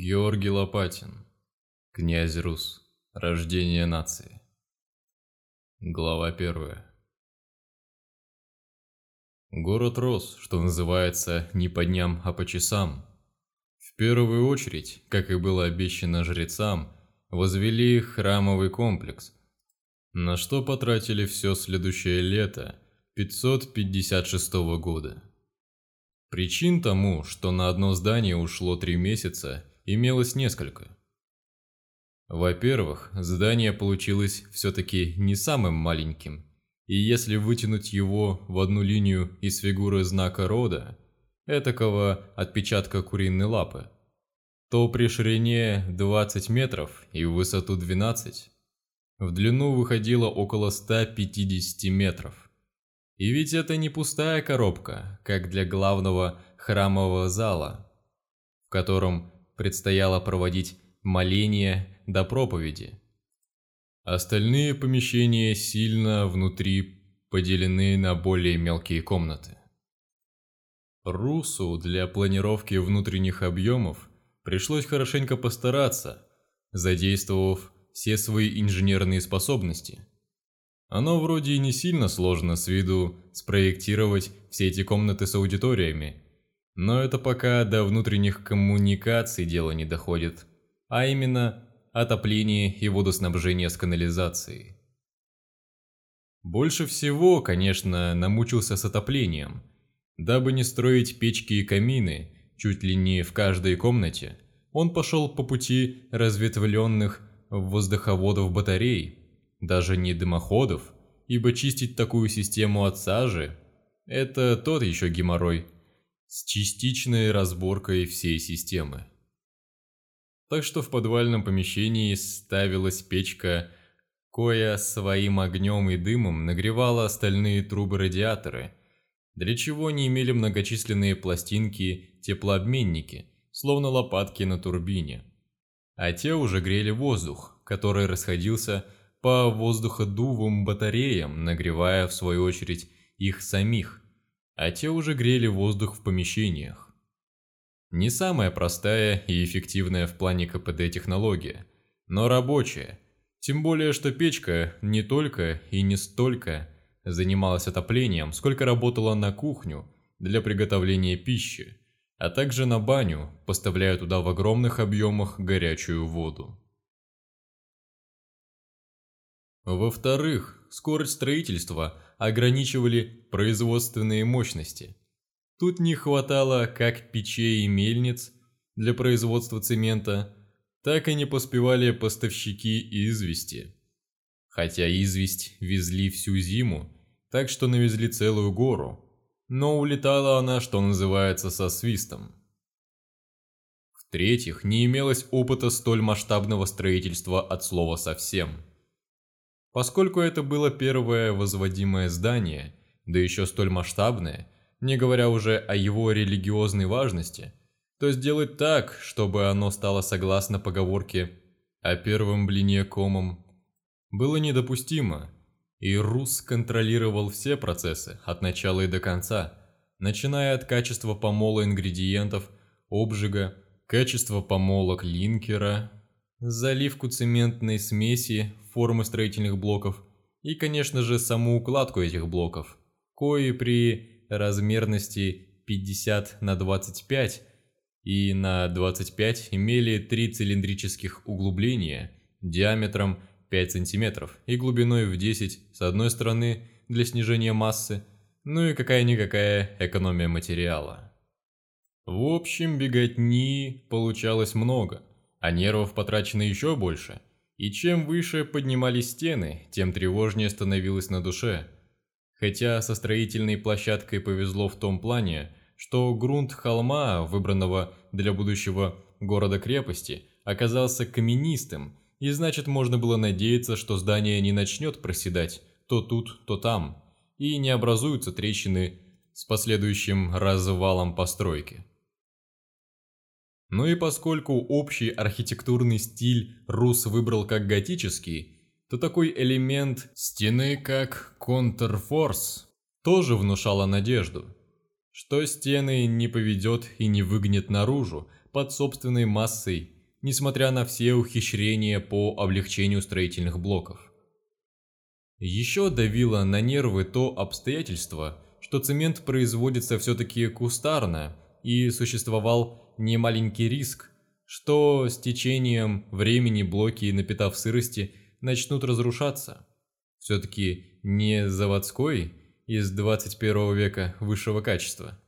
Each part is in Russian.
Георгий Лопатин. Князь Рус. Рождение нации. Глава первая. Город рос, что называется, не по дням, а по часам. В первую очередь, как и было обещано жрецам, возвели храмовый комплекс, на что потратили все следующее лето 556 года. Причин тому, что на одно здание ушло три месяца, имелось несколько. Во-первых, здание получилось все-таки не самым маленьким, и если вытянуть его в одну линию из фигуры знака рода, этакого отпечатка куриной лапы, то при ширине 20 метров и в высоту 12, в длину выходило около 150 метров. И ведь это не пустая коробка, как для главного храмового зала, в котором предстояло проводить моления до проповеди. Остальные помещения сильно внутри поделены на более мелкие комнаты. Русу для планировки внутренних объемов пришлось хорошенько постараться, задействовав все свои инженерные способности. Оно вроде и не сильно сложно с виду спроектировать все эти комнаты с аудиториями, но это пока до внутренних коммуникаций дело не доходит, а именно отопление и водоснабжение с канализацией. Больше всего, конечно, намучился с отоплением. Дабы не строить печки и камины чуть ли не в каждой комнате, он пошел по пути разветвленных воздуховодов батарей, даже не дымоходов, ибо чистить такую систему от сажи – это тот еще геморрой – с частичной разборкой всей системы. Так что в подвальном помещении ставилась печка, коя своим огнем и дымом нагревала остальные трубы-радиаторы, для чего не имели многочисленные пластинки-теплообменники, словно лопатки на турбине. А те уже грели воздух, который расходился по воздуходувым батареям, нагревая в свою очередь их самих – а те уже грели воздух в помещениях. Не самая простая и эффективная в плане КПД технология, но рабочая, тем более что печка не только и не столько занималась отоплением, сколько работала на кухню для приготовления пищи, а также на баню, поставляя туда в огромных объемах горячую воду. Во-вторых, скорость строительства – ограничивали производственные мощности. Тут не хватало как печей и мельниц для производства цемента, так и не поспевали поставщики извести. Хотя известь везли всю зиму, так что навезли целую гору, но улетала она, что называется, со свистом. В-третьих, не имелось опыта столь масштабного строительства от слова совсем – Поскольку это было первое возводимое здание, да еще столь масштабное, не говоря уже о его религиозной важности, то сделать так, чтобы оно стало согласно поговорке о первом блине комом, было недопустимо, и Рус контролировал все процессы от начала и до конца, начиная от качества помола ингредиентов, обжига, качества помолок линкера, заливку цементной смеси формы строительных блоков и, конечно же, саму укладку этих блоков, кои при размерности 50 на 25 и на 25 имели три цилиндрических углубления диаметром 5 см и глубиной в 10 с одной стороны для снижения массы, ну и какая-никакая экономия материала. В общем, беготни получалось много, а нервов потрачено еще больше – и чем выше поднимались стены, тем тревожнее становилось на душе. Хотя со строительной площадкой повезло в том плане, что грунт холма, выбранного для будущего города-крепости, оказался каменистым, и значит можно было надеяться, что здание не начнет проседать то тут, то там, и не образуются трещины с последующим развалом постройки. Ну и поскольку общий архитектурный стиль Рус выбрал как готический, то такой элемент стены, как контрфорс, тоже внушало надежду, что стены не поведет и не выгнет наружу, под собственной массой, несмотря на все ухищрения по облегчению строительных блоков. Еще давило на нервы то обстоятельство, что цемент производится все-таки кустарно, и существовал немаленький риск, что с течением времени блоки, напитав сырости, начнут разрушаться. Все-таки не заводской из 21 века высшего качества.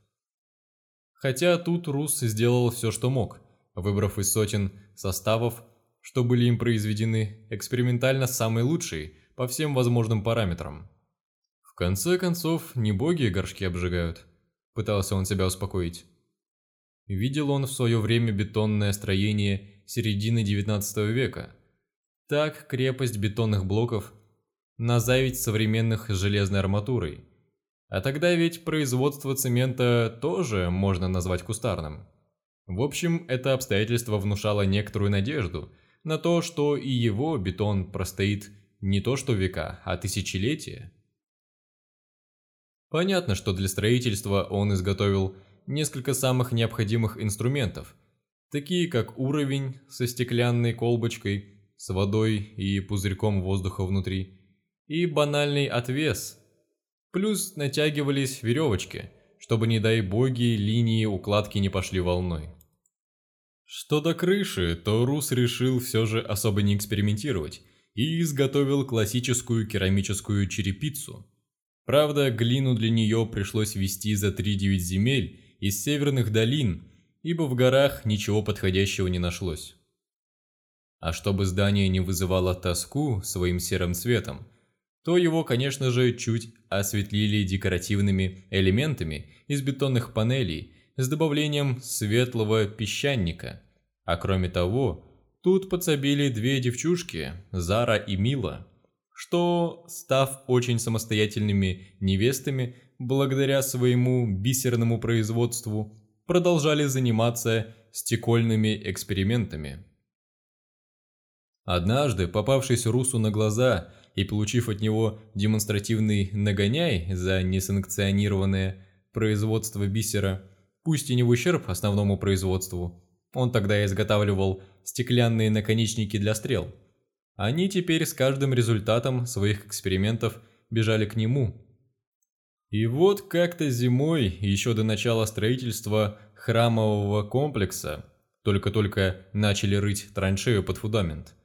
Хотя тут Рус сделал все, что мог, выбрав из сотен составов, что были им произведены, экспериментально самые лучшие по всем возможным параметрам. В конце концов, не боги горшки обжигают, пытался он себя успокоить. Видел он в свое время бетонное строение середины 19 века. Так крепость бетонных блоков назавить современных железной арматурой – а тогда ведь производство цемента тоже можно назвать кустарным. В общем, это обстоятельство внушало некоторую надежду на то, что и его бетон простоит не то что века, а тысячелетия. Понятно, что для строительства он изготовил несколько самых необходимых инструментов, такие как уровень со стеклянной колбочкой, с водой и пузырьком воздуха внутри, и банальный отвес Плюс натягивались веревочки, чтобы, не дай боги, линии укладки не пошли волной. Что до крыши, то Рус решил все же особо не экспериментировать и изготовил классическую керамическую черепицу. Правда, глину для нее пришлось везти за 3-9 земель из северных долин, ибо в горах ничего подходящего не нашлось. А чтобы здание не вызывало тоску своим серым цветом, то его, конечно же, чуть осветлили декоративными элементами из бетонных панелей с добавлением светлого песчаника. А кроме того, тут подсобили две девчушки, Зара и Мила, что, став очень самостоятельными невестами, благодаря своему бисерному производству, продолжали заниматься стекольными экспериментами. Однажды, попавшись Русу на глаза и получив от него демонстративный нагоняй за несанкционированное производство бисера, пусть и не в ущерб основному производству, он тогда изготавливал стеклянные наконечники для стрел. Они теперь с каждым результатом своих экспериментов бежали к нему. И вот как-то зимой, еще до начала строительства храмового комплекса, только-только начали рыть траншею под фундамент –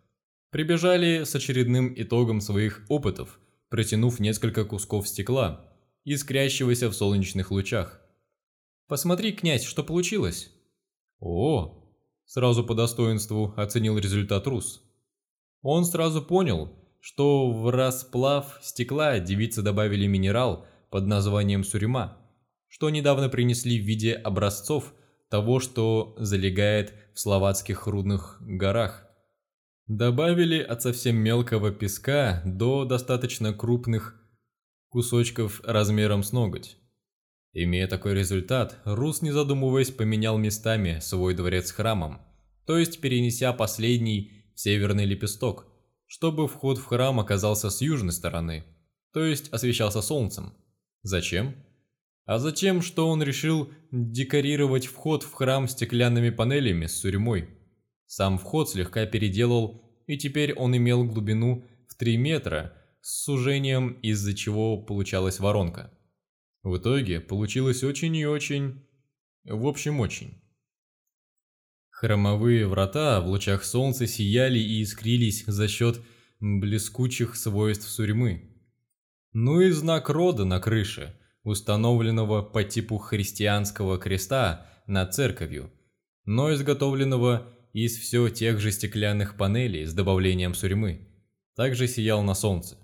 прибежали с очередным итогом своих опытов, протянув несколько кусков стекла, искрящегося в солнечных лучах. «Посмотри, князь, что получилось!» «О!» – сразу по достоинству оценил результат Рус. Он сразу понял, что в расплав стекла девицы добавили минерал под названием сурьма, что недавно принесли в виде образцов того, что залегает в словацких рудных горах. Добавили от совсем мелкого песка до достаточно крупных кусочков размером с ноготь. Имея такой результат, Рус, не задумываясь, поменял местами свой дворец храмом, то есть перенеся последний в северный лепесток, чтобы вход в храм оказался с южной стороны, то есть освещался солнцем. Зачем? А затем, что он решил декорировать вход в храм стеклянными панелями с сурьмой. Сам вход слегка переделал, и теперь он имел глубину в 3 метра с сужением, из-за чего получалась воронка. В итоге получилось очень и очень... В общем, очень. Хромовые врата в лучах солнца сияли и искрились за счет блескучих свойств сурьмы. Ну и знак рода на крыше, установленного по типу христианского креста над церковью, но изготовленного из все тех же стеклянных панелей с добавлением сурьмы, также сиял на солнце.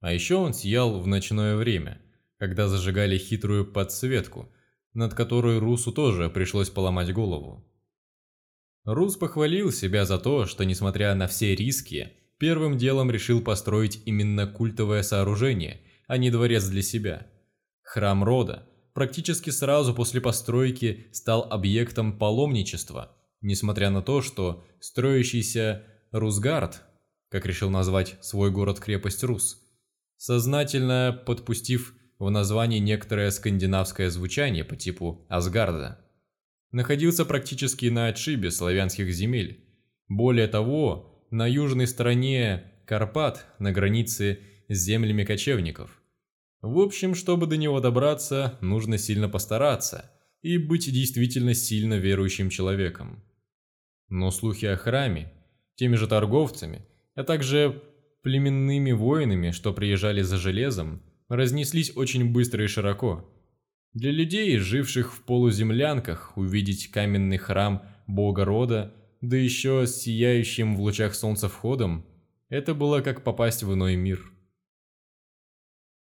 А еще он сиял в ночное время, когда зажигали хитрую подсветку, над которой Русу тоже пришлось поломать голову. Рус похвалил себя за то, что, несмотря на все риски, первым делом решил построить именно культовое сооружение, а не дворец для себя. Храм рода практически сразу после постройки стал объектом паломничества – Несмотря на то, что строящийся Русгард, как решил назвать свой город-крепость Рус, сознательно подпустив в названии некоторое скандинавское звучание по типу Асгарда, находился практически на отшибе славянских земель. Более того, на южной стороне Карпат, на границе с землями кочевников. В общем, чтобы до него добраться, нужно сильно постараться и быть действительно сильно верующим человеком. Но слухи о храме, теми же торговцами, а также племенными воинами, что приезжали за железом, разнеслись очень быстро и широко. Для людей, живших в полуземлянках, увидеть каменный храм бога рода, да еще с сияющим в лучах солнца входом, это было как попасть в иной мир.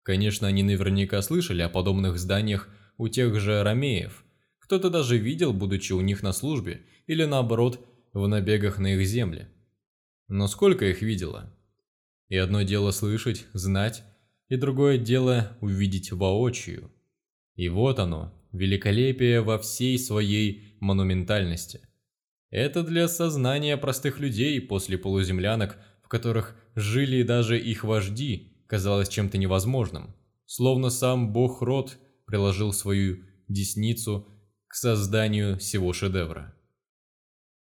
Конечно, они наверняка слышали о подобных зданиях у тех же ромеев. Кто-то даже видел, будучи у них на службе, или наоборот, в набегах на их земли. Но сколько их видело? И одно дело слышать, знать, и другое дело увидеть воочию. И вот оно, великолепие во всей своей монументальности. Это для сознания простых людей после полуземлянок, в которых жили даже их вожди, казалось чем-то невозможным. Словно сам бог Род приложил свою десницу к созданию всего шедевра.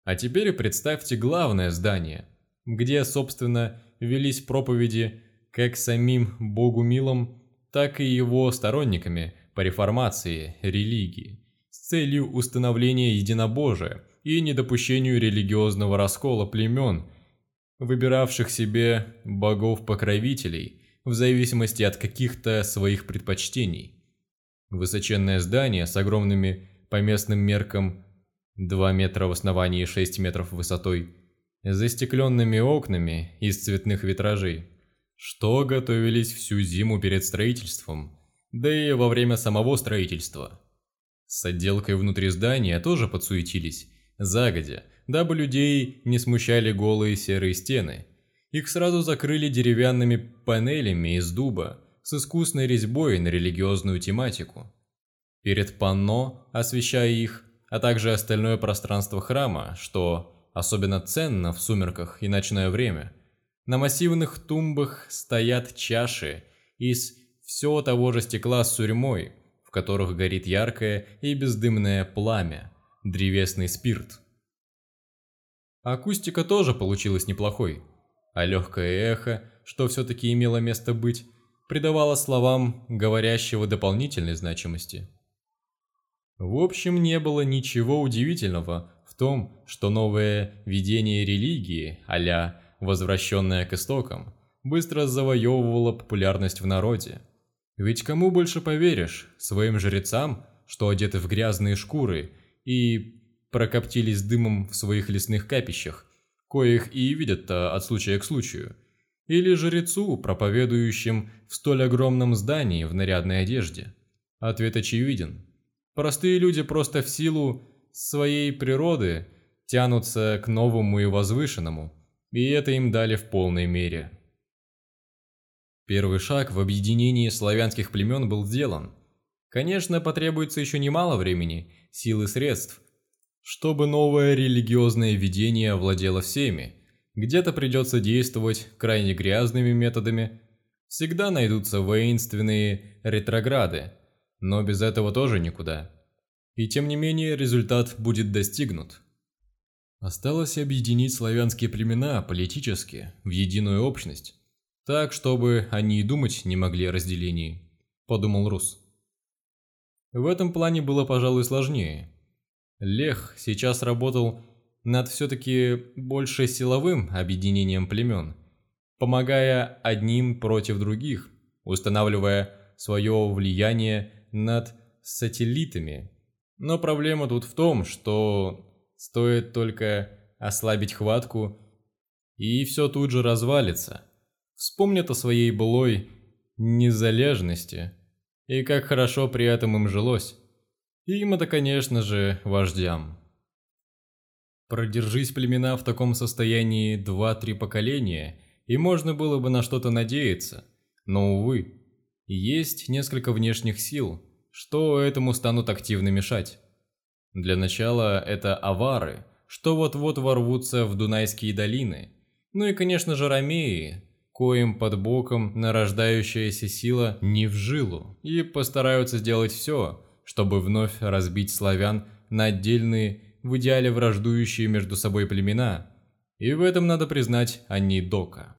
А теперь представьте главное здание, где, собственно, велись проповеди как самим Богу Милом, так и его сторонниками по реформации религии с целью установления единобожия и недопущению религиозного раскола племен, выбиравших себе богов-покровителей в зависимости от каких-то своих предпочтений. Высоченное здание с огромными по местным меркам 2 метра в основании и 6 метров высотой, застекленными окнами из цветных витражей, что готовились всю зиму перед строительством, да и во время самого строительства. С отделкой внутри здания тоже подсуетились, загодя, дабы людей не смущали голые серые стены. Их сразу закрыли деревянными панелями из дуба с искусной резьбой на религиозную тематику. Перед панно, освещая их, а также остальное пространство храма, что особенно ценно в сумерках и ночное время, на массивных тумбах стоят чаши из всего того же стекла с сурьмой, в которых горит яркое и бездымное пламя, древесный спирт. Акустика тоже получилась неплохой, а легкое эхо, что все-таки имело место быть, придавало словам говорящего дополнительной значимости. В общем, не было ничего удивительного в том, что новое видение религии, а «возвращенное к истокам», быстро завоевывало популярность в народе. Ведь кому больше поверишь, своим жрецам, что одеты в грязные шкуры и прокоптились дымом в своих лесных капищах, коих и видят-то от случая к случаю, или жрецу, проповедующим в столь огромном здании в нарядной одежде? Ответ очевиден. Простые люди просто в силу своей природы тянутся к новому и возвышенному, и это им дали в полной мере. Первый шаг в объединении славянских племен был сделан. Конечно, потребуется еще немало времени, сил и средств, чтобы новое религиозное видение овладело всеми. Где-то придется действовать крайне грязными методами. Всегда найдутся воинственные ретрограды, но без этого тоже никуда. И тем не менее результат будет достигнут. Осталось объединить славянские племена политически в единую общность, так, чтобы они и думать не могли о разделении, подумал Рус. В этом плане было, пожалуй, сложнее. Лех сейчас работал над все-таки больше силовым объединением племен, помогая одним против других, устанавливая свое влияние над сателлитами. Но проблема тут в том, что стоит только ослабить хватку, и все тут же развалится. Вспомнят о своей былой незалежности, и как хорошо при этом им жилось. Им это, конечно же, вождям. Продержись племена в таком состоянии два-три поколения, и можно было бы на что-то надеяться, но, увы, есть несколько внешних сил, что этому станут активно мешать. Для начала это авары, что вот-вот ворвутся в Дунайские долины, ну и, конечно же, ромеи, коим под боком нарождающаяся сила не в жилу, и постараются сделать все, чтобы вновь разбить славян на отдельные, в идеале враждующие между собой племена, и в этом надо признать Анни Дока.